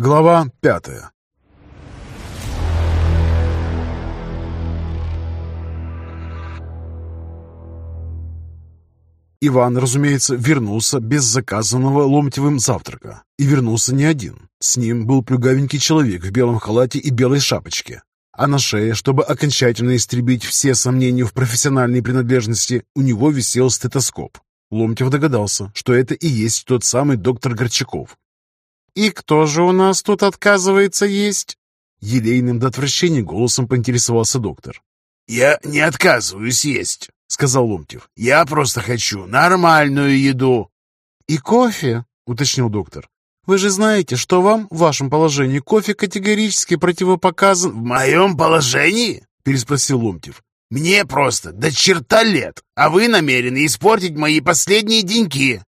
Глава пятая Иван, разумеется, вернулся без заказанного Ломтевым завтрака. И вернулся не один. С ним был плюгавенький человек в белом халате и белой шапочке. А на шее, чтобы окончательно истребить все сомнения в профессиональной принадлежности, у него висел стетоскоп. Ломтев догадался, что это и есть тот самый доктор Горчаков. «И кто же у нас тут отказывается есть?» Елейным до отвращения голосом поинтересовался доктор. «Я не отказываюсь есть», — сказал Ломтев. «Я просто хочу нормальную еду». «И кофе?» — уточнил доктор. Вы же знаете, что вам в вашем положении кофе категорически противопоказан...» «В моем положении?» — переспросил Ломтев. «Мне просто до черта лет, а вы намерены испортить мои последние деньки».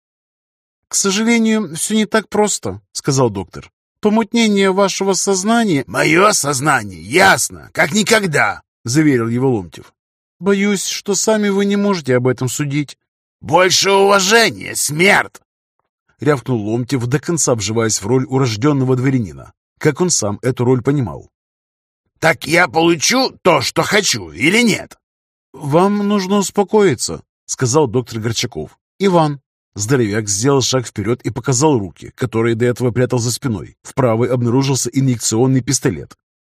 «К сожалению, все не так просто», — сказал доктор. «Помутнение вашего сознания...» «Мое сознание, ясно, как никогда», — заверил его Ломтев. «Боюсь, что сами вы не можете об этом судить». «Больше уважения, смерть!» — рявкнул Ломтев, до конца вживаясь в роль урожденного дворянина, как он сам эту роль понимал. «Так я получу то, что хочу, или нет?» «Вам нужно успокоиться», — сказал доктор Горчаков. «Иван». Здоровяк сделал шаг вперед и показал руки, которые до этого прятал за спиной. В правой обнаружился инъекционный пистолет.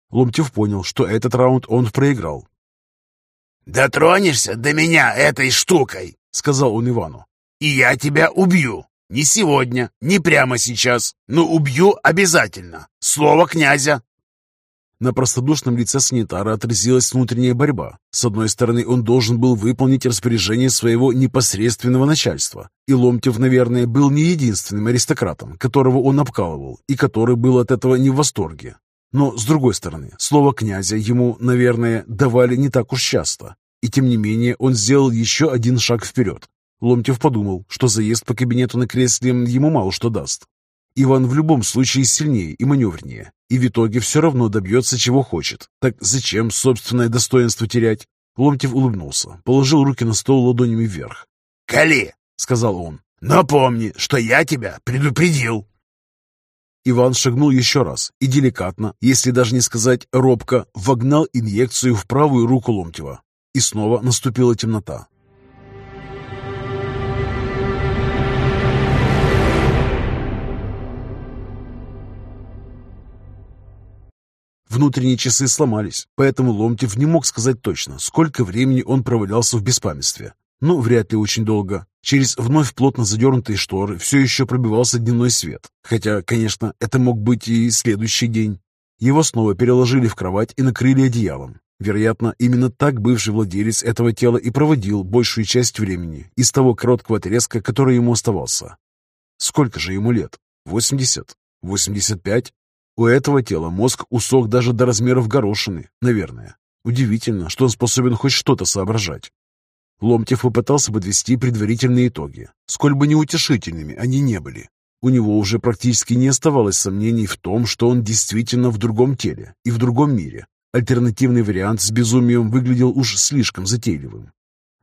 Ломтев понял, что этот раунд он проиграл. «Дотронешься до меня этой штукой», — сказал он Ивану, — «и я тебя убью». Не сегодня, не прямо сейчас, но убью обязательно. Слово князя!» На простодушном лице санитара отразилась внутренняя борьба. С одной стороны, он должен был выполнить распоряжение своего непосредственного начальства. И Ломтев, наверное, был не единственным аристократом, которого он обкалывал, и который был от этого не в восторге. Но, с другой стороны, слово князя ему, наверное, давали не так уж часто. И тем не менее, он сделал еще один шаг вперед. Ломтев подумал, что заезд по кабинету на кресле ему мало что даст. Иван в любом случае сильнее и маневреннее, и в итоге все равно добьется, чего хочет. Так зачем собственное достоинство терять? Ломтев улыбнулся, положил руки на стол ладонями вверх. «Кали!» — сказал он. «Но помни, что я тебя предупредил!» Иван шагнул еще раз и деликатно, если даже не сказать робко, вогнал инъекцию в правую руку Ломтева. И снова наступила темнота. Внутренние часы сломались, поэтому Ломтев не мог сказать точно, сколько времени он провалялся в беспамятстве. Ну, вряд ли очень долго. Через вновь плотно задернутые шторы все еще пробивался дневной свет. Хотя, конечно, это мог быть и следующий день. Его снова переложили в кровать и накрыли одеялом. Вероятно, именно так бывший владелец этого тела и проводил большую часть времени из того короткого отрезка, который ему оставался. Сколько же ему лет? 80? 85? У этого тела мозг усох даже до размеров горошины, наверное. Удивительно, что он способен хоть что-то соображать. Ломтев попытался подвести предварительные итоги. Сколь бы неутешительными они не были. У него уже практически не оставалось сомнений в том, что он действительно в другом теле и в другом мире. Альтернативный вариант с безумием выглядел уж слишком затейливым.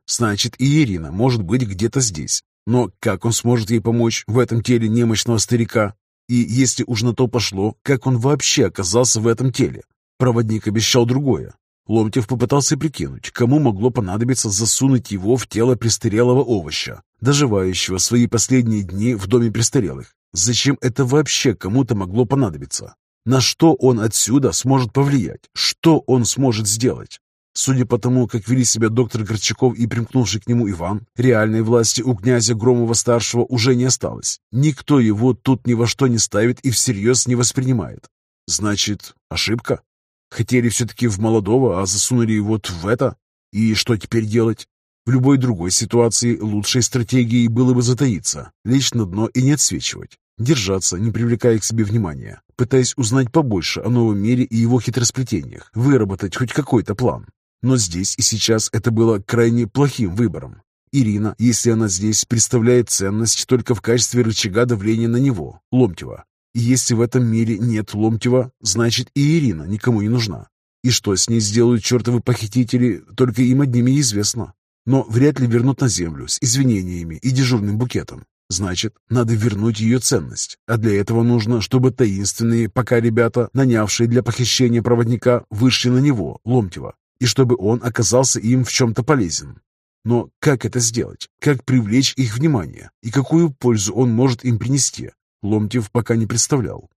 Значит, и Ирина может быть где-то здесь. Но как он сможет ей помочь в этом теле немощного старика? И если уж на то пошло, как он вообще оказался в этом теле? Проводник обещал другое. Ломтев попытался прикинуть, кому могло понадобиться засунуть его в тело престарелого овоща, доживающего свои последние дни в доме престарелых. Зачем это вообще кому-то могло понадобиться? На что он отсюда сможет повлиять? Что он сможет сделать? Судя по тому, как вели себя доктор Горчаков и примкнувший к нему Иван, реальной власти у князя Громова-старшего уже не осталось. Никто его тут ни во что не ставит и всерьез не воспринимает. Значит, ошибка? Хотели все-таки в молодого, а засунули вот в это? И что теперь делать? В любой другой ситуации лучшей стратегией было бы затаиться, лечь на дно и не отсвечивать. Держаться, не привлекая к себе внимания, пытаясь узнать побольше о новом мире и его хитросплетениях, выработать хоть какой-то план. Но здесь и сейчас это было крайне плохим выбором. Ирина, если она здесь, представляет ценность только в качестве рычага давления на него, Ломтева. И если в этом мире нет Ломтева, значит и Ирина никому не нужна. И что с ней сделают чертовы похитители, только им одними известно. Но вряд ли вернут на землю с извинениями и дежурным букетом. Значит, надо вернуть ее ценность. А для этого нужно, чтобы таинственные пока ребята, нанявшие для похищения проводника, вышли на него, Ломтева, и чтобы он оказался им в чем-то полезен. Но как это сделать? Как привлечь их внимание? И какую пользу он может им принести? Ломтев пока не представлял.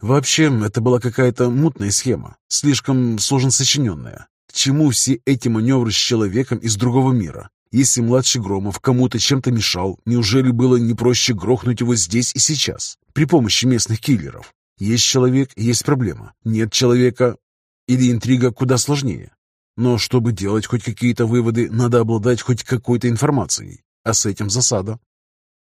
Вообще, это была какая-то мутная схема, слишком сложно сочиненная. К чему все эти маневры с человеком из другого мира? Если младший Громов кому-то чем-то мешал, неужели было не проще грохнуть его здесь и сейчас, при помощи местных киллеров? Есть человек, есть проблема. Нет человека, или интрига куда сложнее. Но чтобы делать хоть какие-то выводы, надо обладать хоть какой-то информацией. А с этим засада.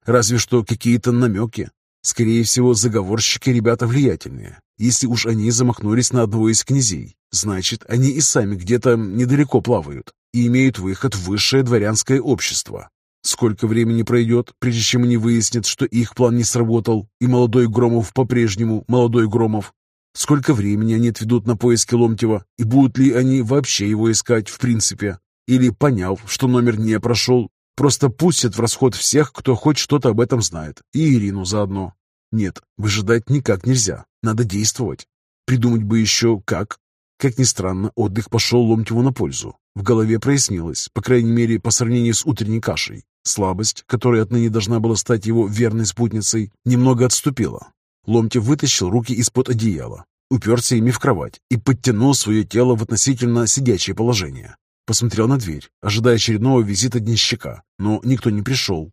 Разве что какие-то намеки. Скорее всего, заговорщики ребята влиятельные. Если уж они замахнулись на одного из князей, значит, они и сами где-то недалеко плавают и имеют выход в высшее дворянское общество. Сколько времени пройдет, прежде чем они выяснят, что их план не сработал, и молодой Громов по-прежнему молодой Громов? Сколько времени они отведут на поиски Ломтева, и будут ли они вообще его искать в принципе? Или, поняв, что номер не прошел, просто пустят в расход всех, кто хоть что-то об этом знает, и Ирину заодно? Нет, выжидать никак нельзя, надо действовать. Придумать бы еще как. Как ни странно, отдых пошел Ломтеву на пользу. В голове прояснилось, по крайней мере, по сравнению с утренней кашей. Слабость, которая отныне должна была стать его верной спутницей, немного отступила. Ломтев вытащил руки из-под одеяла, уперся ими в кровать и подтянул свое тело в относительно сидячее положение. Посмотрел на дверь, ожидая очередного визита денщика, но никто не пришел.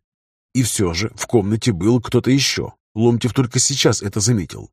И все же в комнате был кто-то еще. Ломтев только сейчас это заметил.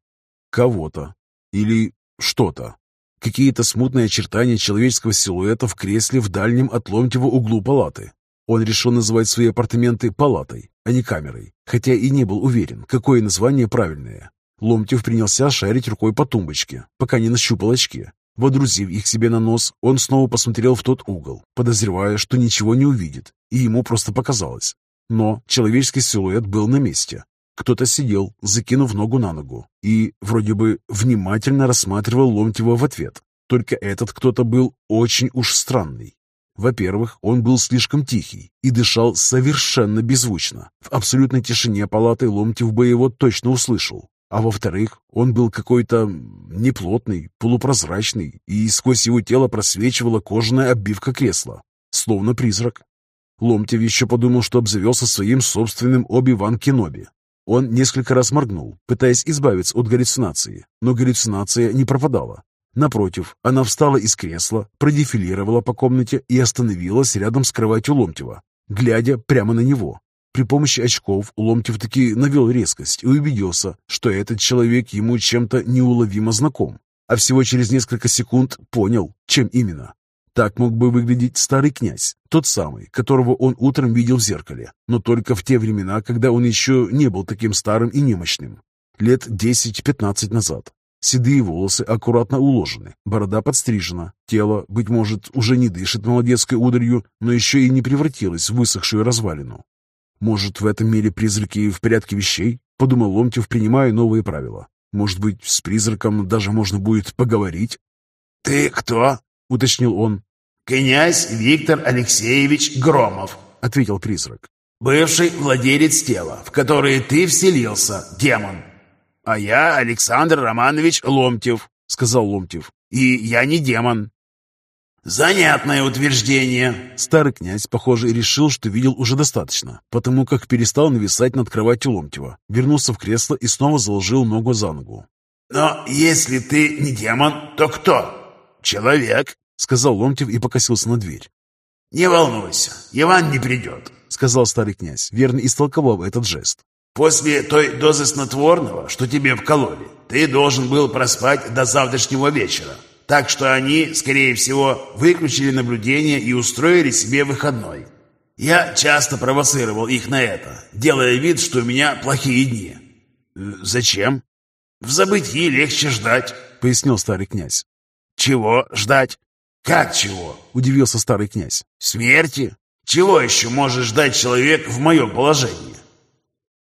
Кого-то. Или что-то. Какие-то смутные очертания человеческого силуэта в кресле в дальнем от Ломтева углу палаты. Он решил называть свои апартаменты палатой, а не камерой, хотя и не был уверен, какое название правильное. Ломтев принялся шарить рукой по тумбочке, пока не нащупал очки. Водрузив их себе на нос, он снова посмотрел в тот угол, подозревая, что ничего не увидит, и ему просто показалось. Но человеческий силуэт был на месте, кто-то сидел, закинув ногу на ногу, и вроде бы внимательно рассматривал Ломтева в ответ. Только этот кто-то был очень уж странный. Во-первых, он был слишком тихий и дышал совершенно беззвучно. В абсолютной тишине палаты Ломтев бы его точно услышал. А во-вторых, он был какой-то неплотный, полупрозрачный, и сквозь его тело просвечивала кожаная обивка кресла, словно призрак. Ломтев еще подумал, что обзавелся своим собственным Оби-Ван Кеноби, он несколько раз моргнул, пытаясь избавиться от галлюцинации, но галлюцинация не пропадала. Напротив, она встала из кресла, продефилировала по комнате и остановилась рядом с кроватью Ломтева, глядя прямо на него. При помощи очков Ломтев таки навел резкость и убедился, что этот человек ему чем-то неуловимо знаком, а всего через несколько секунд понял, чем именно. Так мог бы выглядеть старый князь, тот самый, которого он утром видел в зеркале, но только в те времена, когда он еще не был таким старым и немощным. Лет 10-15 назад. Седые волосы аккуратно уложены, борода подстрижена, тело, быть может, уже не дышит молодецкой ударью, но еще и не превратилось в высохшую развалину. Может, в этом мире призраки в порядке вещей? Подумал Ломтев, принимая новые правила. Может быть, с призраком даже можно будет поговорить? «Ты кто?» — уточнил он. «Князь Виктор Алексеевич Громов», — ответил призрак. «Бывший владелец тела, в которое ты вселился, демон». «А я Александр Романович Ломтев», — сказал Ломтев. «И я не демон». «Занятное утверждение!» Старый князь, похоже, решил, что видел уже достаточно, потому как перестал нависать над кроватью Ломтева, вернулся в кресло и снова заложил ногу за ногу. «Но если ты не демон, то кто?» «Человек», — сказал Ломтев и покосился на дверь. «Не волнуйся, Иван не придет», — сказал старый князь, верно истолковав этот жест. «После той дозы снотворного, что тебе вкололи, ты должен был проспать до завтрашнего вечера. Так что они, скорее всего, выключили наблюдение и устроили себе выходной. Я часто провоцировал их на это, делая вид, что у меня плохие дни». «Зачем?» «В забытии легче ждать», — пояснил старый князь. «Чего ждать?» «Как чего?» – удивился старый князь. «Смерти? Чего еще может ждать человек в моем положении?»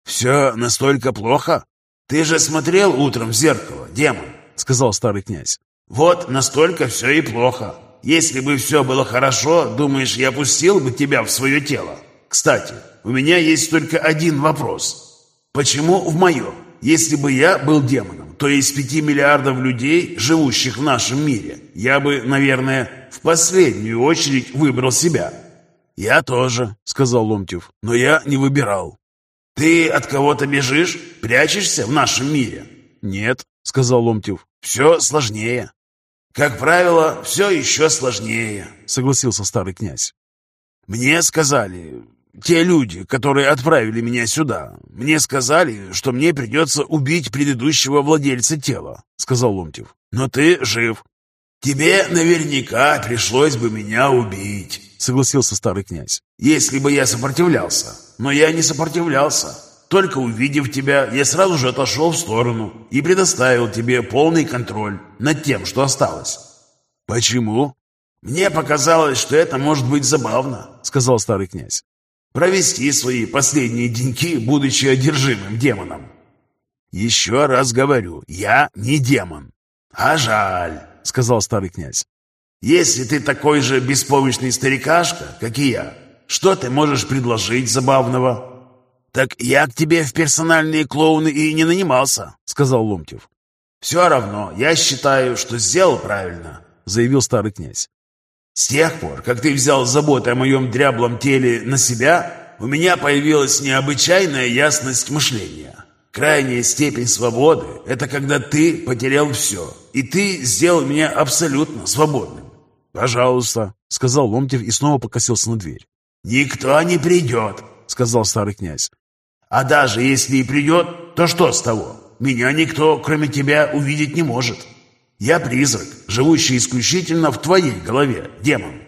«Все настолько плохо?» «Ты же смотрел утром в зеркало, демон», — сказал старый князь. «Вот настолько все и плохо. Если бы все было хорошо, думаешь, я пустил бы тебя в свое тело? Кстати, у меня есть только один вопрос. Почему в моем? Если бы я был демоном, то из пяти миллиардов людей, живущих в нашем мире, я бы, наверное, в последнюю очередь выбрал себя. «Я тоже», — сказал Ломтев, — «но я не выбирал». «Ты от кого-то бежишь? Прячешься в нашем мире?» «Нет», — сказал Ломтев, — «все сложнее». «Как правило, все еще сложнее», — согласился старый князь. «Мне сказали, те люди, которые отправили меня сюда, мне сказали, что мне придется убить предыдущего владельца тела», — сказал Ломтев. «Но ты жив». «Тебе наверняка пришлось бы меня убить», — согласился старый князь, «если бы я сопротивлялся. Но я не сопротивлялся. Только увидев тебя, я сразу же отошел в сторону и предоставил тебе полный контроль над тем, что осталось». «Почему?» «Мне показалось, что это может быть забавно», — сказал старый князь. «Провести свои последние деньки, будучи одержимым демоном». «Еще раз говорю, я не демон». «А жаль», — сказал старый князь. «Если ты такой же беспомощный старикашка, как и я, что ты можешь предложить забавного?» «Так я к тебе в персональные клоуны и не нанимался», — сказал Ломтев. «Все равно, я считаю, что сделал правильно», — заявил старый князь. «С тех пор, как ты взял заботу о моем дряблом теле на себя, у меня появилась необычайная ясность мышления. Крайняя степень свободы — это когда ты потерял все, и ты сделал меня абсолютно свободным». «Пожалуйста», — сказал Ломтев и снова покосился на дверь. «Никто не придет», — сказал старый князь. «А даже если и придет, то что с того? Меня никто, кроме тебя, увидеть не может. Я призрак, живущий исключительно в твоей голове, демон».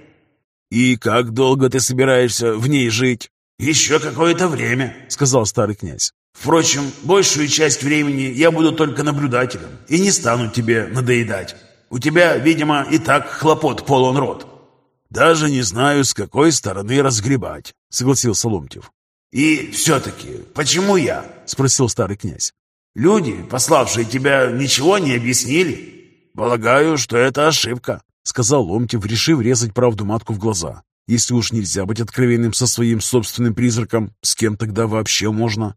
«И как долго ты собираешься в ней жить?» «Еще какое-то время», — сказал старый князь. «Впрочем, большую часть времени я буду только наблюдателем и не стану тебе надоедать. У тебя, видимо, и так хлопот полон рот». «Даже не знаю, с какой стороны разгребать», — согласился Ломтев. «И все-таки, почему я?» — спросил старый князь. «Люди, пославшие тебя, ничего не объяснили?» «Полагаю, что это ошибка», — сказал Ломтев, решив резать правду матку в глаза. «Если уж нельзя быть откровенным со своим собственным призраком, с кем тогда вообще можно?»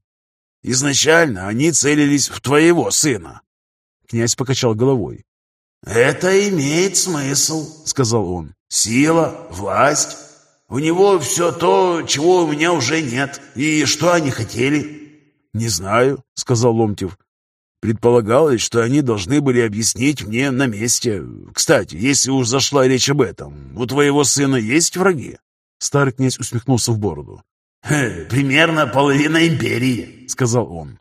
«Изначально они целились в твоего сына». Князь покачал головой. «Это имеет смысл», — сказал он. «Сила, власть. У него все то, чего у меня уже нет. И что они хотели?» «Не знаю», — сказал Ломтев. «Предполагалось, что они должны были объяснить мне на месте. Кстати, если уж зашла речь об этом, у твоего сына есть враги?» Старый князь усмехнулся в бороду. «Примерно половина империи», — сказал он.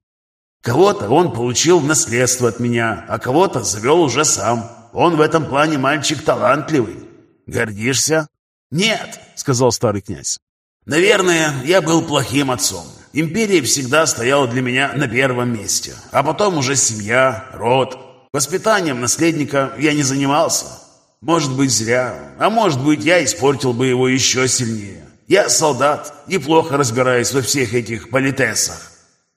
Кого-то он получил в наследство от меня, а кого-то завел уже сам. Он в этом плане мальчик талантливый. Гордишься? Нет, сказал старый князь. Наверное, я был плохим отцом. Империя всегда стояла для меня на первом месте. А потом уже семья, род. Воспитанием наследника я не занимался. Может быть, зря. А может быть, я испортил бы его еще сильнее. Я солдат, неплохо разбираюсь во всех этих политесах.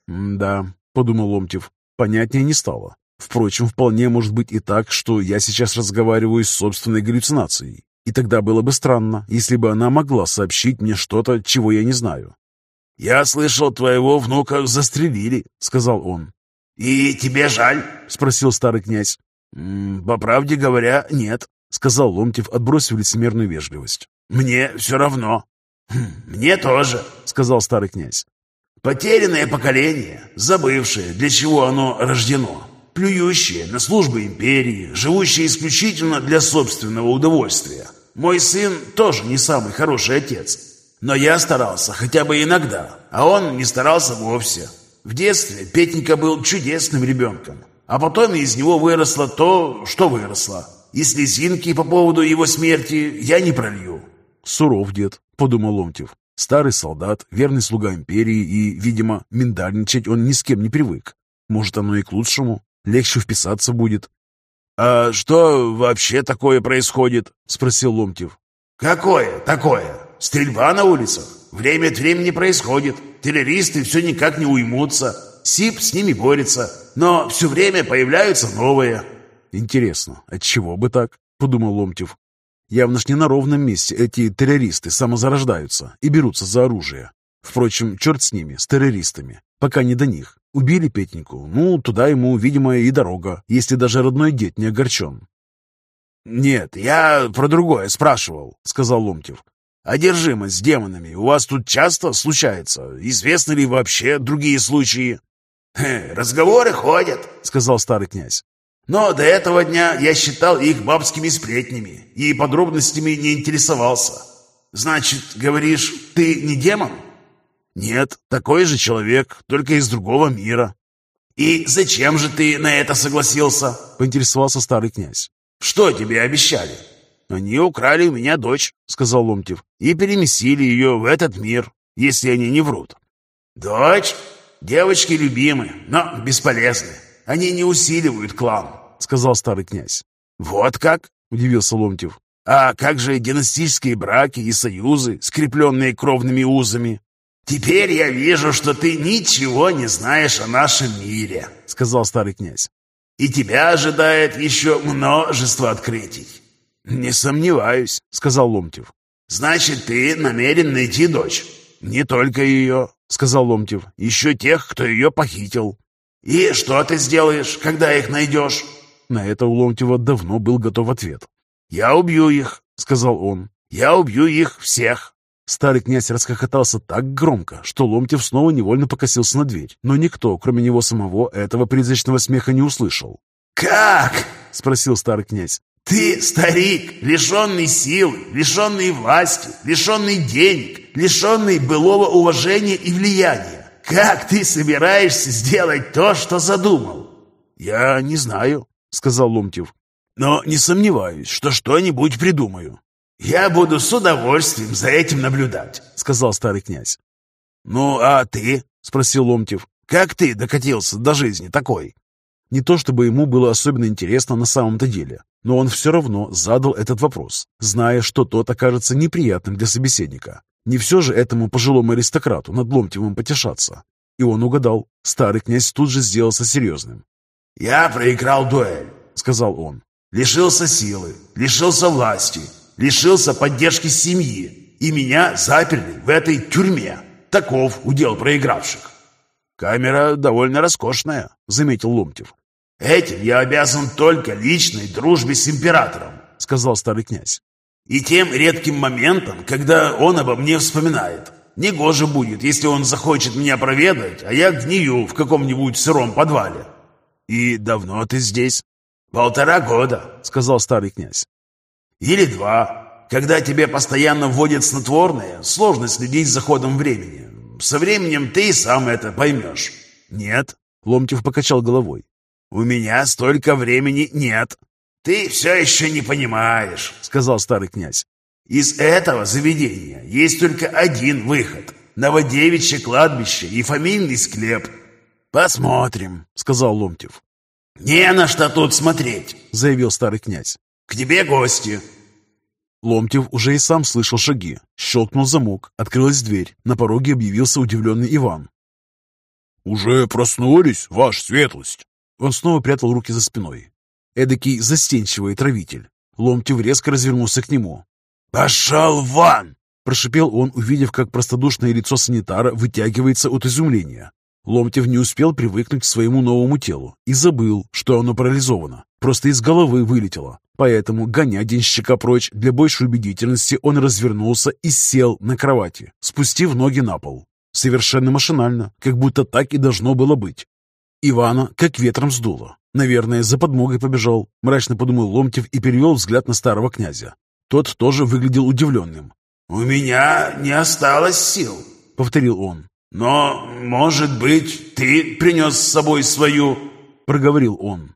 «Да», — подумал Ломтев, — понятнее не стало. Впрочем, вполне может быть и так, что я сейчас разговариваю с собственной галлюцинацией. И тогда было бы странно, если бы она могла сообщить мне что-то, чего я не знаю. «Я слышал, твоего внука застрелили», — сказал он. «И тебе жаль?» — спросил старый князь. «По правде говоря, нет», — сказал Ломтев, отбросив лицемерную вежливость. «Мне все равно». «Хм, «Мне тоже», — сказал старый князь. «Потерянное поколение, забывшее, для чего оно рождено, плюющие на службы империи, живущие исключительно для собственного удовольствия. Мой сын тоже не самый хороший отец, но я старался хотя бы иногда, а он не старался вовсе. В детстве Петенька был чудесным ребенком, а потом из него выросло то, что выросло. И слезинки по поводу его смерти я не пролью. «Суров дед», — подумал Ломтев. Старый солдат, верный слуга империи и, видимо, миндальничать он ни с кем не привык. Может, оно и к лучшему легче вписаться будет. «А что вообще такое происходит?» — спросил Ломтев. «Какое такое? Стрельба на улицах? Время от времени происходит. Террористы все никак не уймутся. СИП с ними борется. Но все время появляются новые». «Интересно, от чего бы так?» — подумал Ломтев. «Явно ж не на ровном месте эти террористы самозарождаются и берутся за оружие. Впрочем, черт с ними, с террористами. Пока не до них. Убили Петеньку. Ну, туда ему, видимо, и дорога, если даже родной дед не огорчен. «Нет, я про другое спрашивал», — сказал Ломтев. «Одержимость с демонами у вас тут часто случается? Известны ли вообще другие случаи?» «Разговоры ходят», — сказал старый князь. «Но до этого дня я считал их бабскими сплетнями и подробностями не интересовался. Значит, говоришь, ты не демон?» «Нет, такой же человек, только из другого мира». «И зачем же ты на это согласился?» — поинтересовался старый князь. «Что тебе обещали?» «Они украли у меня дочь», — сказал Ломтев, «и переместили ее в этот мир, если они не врут». «Дочь? Девочки любимы, но бесполезны. Они не усиливают клан», — сказал старый князь. «Вот как?» — удивился Ломтев. «А как же династические браки и союзы, скрепленные кровными узами?» «Теперь я вижу, что ты ничего не знаешь о нашем мире», — сказал старый князь. «И тебя ожидает еще множество открытий. «Не сомневаюсь», — сказал Ломтев. «Значит, ты намерен найти дочь?» «Не только ее», — сказал Ломтев. «Еще тех, кто ее похитил». «И что ты сделаешь, когда их найдешь?» На это у Ломтева давно был готов ответ. «Я убью их», — сказал он. «Я убью их всех». Старый князь расхохотался так громко, что Ломтев снова невольно покосился на дверь, но никто, кроме него самого, этого призрачного смеха не услышал. «Как?» — спросил старый князь. Ты, старик, лишенный силы, лишенный власти, лишенный денег, лишенный былого уважения и влияния. Как ты собираешься сделать то, что задумал? Я не знаю, сказал Ломтев, но не сомневаюсь, что что-нибудь придумаю. Я буду с удовольствием за этим наблюдать, сказал старый князь. Ну, а ты? спросил Ломтев. Как ты докатился до жизни такой? Не то чтобы ему было особенно интересно на самом-то деле, но он все равно задал этот вопрос, зная, что тот окажется неприятным для собеседника. Не все же этому пожилому аристократу над Ломтевым потешаться. И он угадал. Старый князь тут же сделался серьезным. «Я проиграл дуэль», — сказал он. «Лишился силы, лишился власти, лишился поддержки семьи, и меня заперли в этой тюрьме. Таков удел проигравших». «Камера довольно роскошная», — заметил Ломтев. «Этим я обязан только личной дружбе с императором», — сказал старый князь. «И тем редким моментом, когда он обо мне вспоминает. Негоже будет, если он захочет меня проведать, а я гнию в каком-нибудь сыром подвале». «И давно ты здесь?» «Полтора года», — сказал старый князь. «Или два. Когда тебе постоянно вводят снотворное, сложно следить за ходом времени. Со временем ты и сам это поймешь». «Нет», — Ломтев покачал головой. «У меня столько времени нет». «Ты все еще не понимаешь», — сказал старый князь. «Из этого заведения есть только один выход — Новодевичье кладбище и фамильный склеп». «Посмотрим», — сказал Ломтев. «Не на что тут смотреть», — заявил старый князь. «К тебе гости». Ломтев уже и сам слышал шаги. Щелкнул замок, открылась дверь. На пороге объявился удивленный Иван. «Уже проснулись, ваша светлость?» Он снова прятал руки за спиной. Эдакий застенчивый травитель. Ломтев резко развернулся к нему. «Пошел вон!» – прошипел он, увидев, как простодушное лицо санитара вытягивается от изумления. Ломтев не успел привыкнуть к своему новому телу и забыл, что оно парализовано. Просто из головы вылетело. Поэтому, гоня денщика прочь, для большей убедительности он развернулся и сел на кровати, спустив ноги на пол. Совершенно машинально, как будто так и должно было быть. Ивана как ветром сдуло. Наверное, за подмогой побежал. Мрачно подумал Ломтев и перевел взгляд на старого князя. Тот тоже выглядел удивленным. «У меня не осталось сил», — повторил он. «Но, может быть, ты принес с собой свою...» — проговорил он.